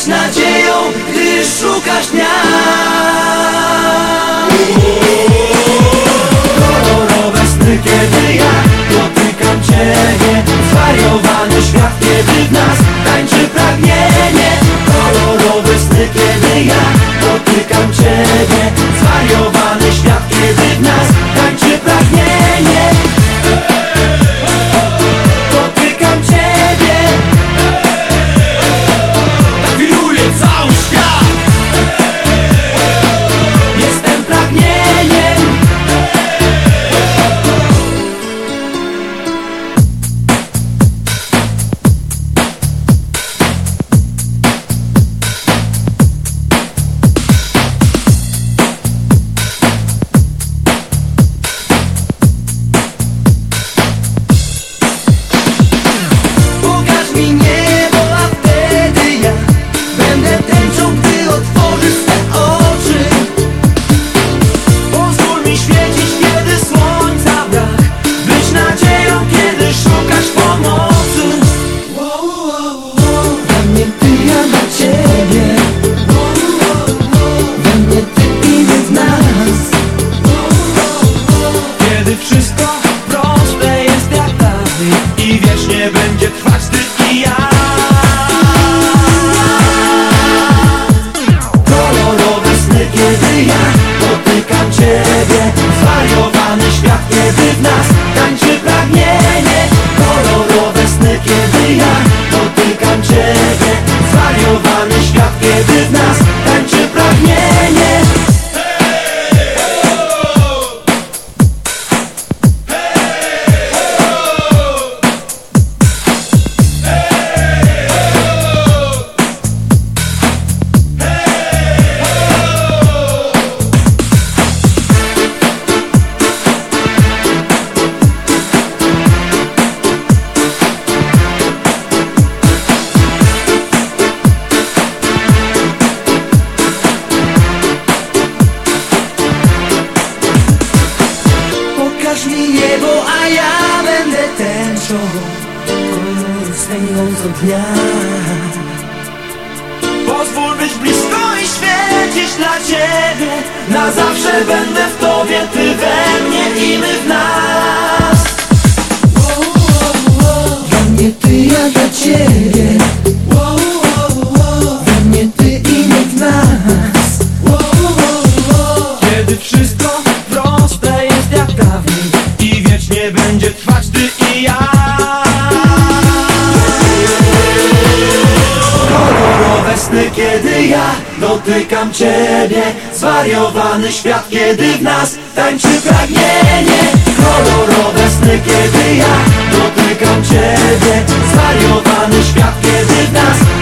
być nadzieją, gdy szukasz dnia. Kolorowe sny, kiedy ja dotykam Ciebie Zwariowany świat, kiedy w nas tańczy pragnienie. Kolorowe sny, kiedy ja dotykam Ciebie Zwariowany Kiedy ja dotykam Ciebie, zwariowa tęczą Koloru stęgącą dnia. Pozwól być blisko i świecić dla Ciebie Na zawsze będę w Tobie, Ty we mnie Kolorowe sny, kiedy ja dotykam Ciebie. Zwariowany świat, kiedy w nas tańczy pragnienie. Kolorowe sny, kiedy ja dotykam Ciebie. Zwariowany świat, kiedy w nas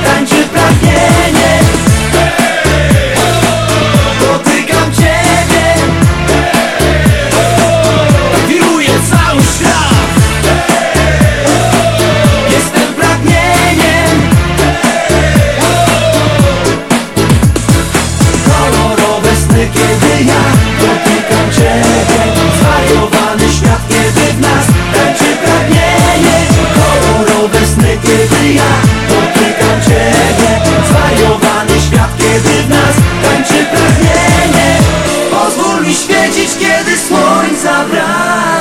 kiedy ja dotykam Ciebie. Zwariowany świat, kiedy w nas tańczy pragnienie. Pozwól mi świecić, kiedy słońca brak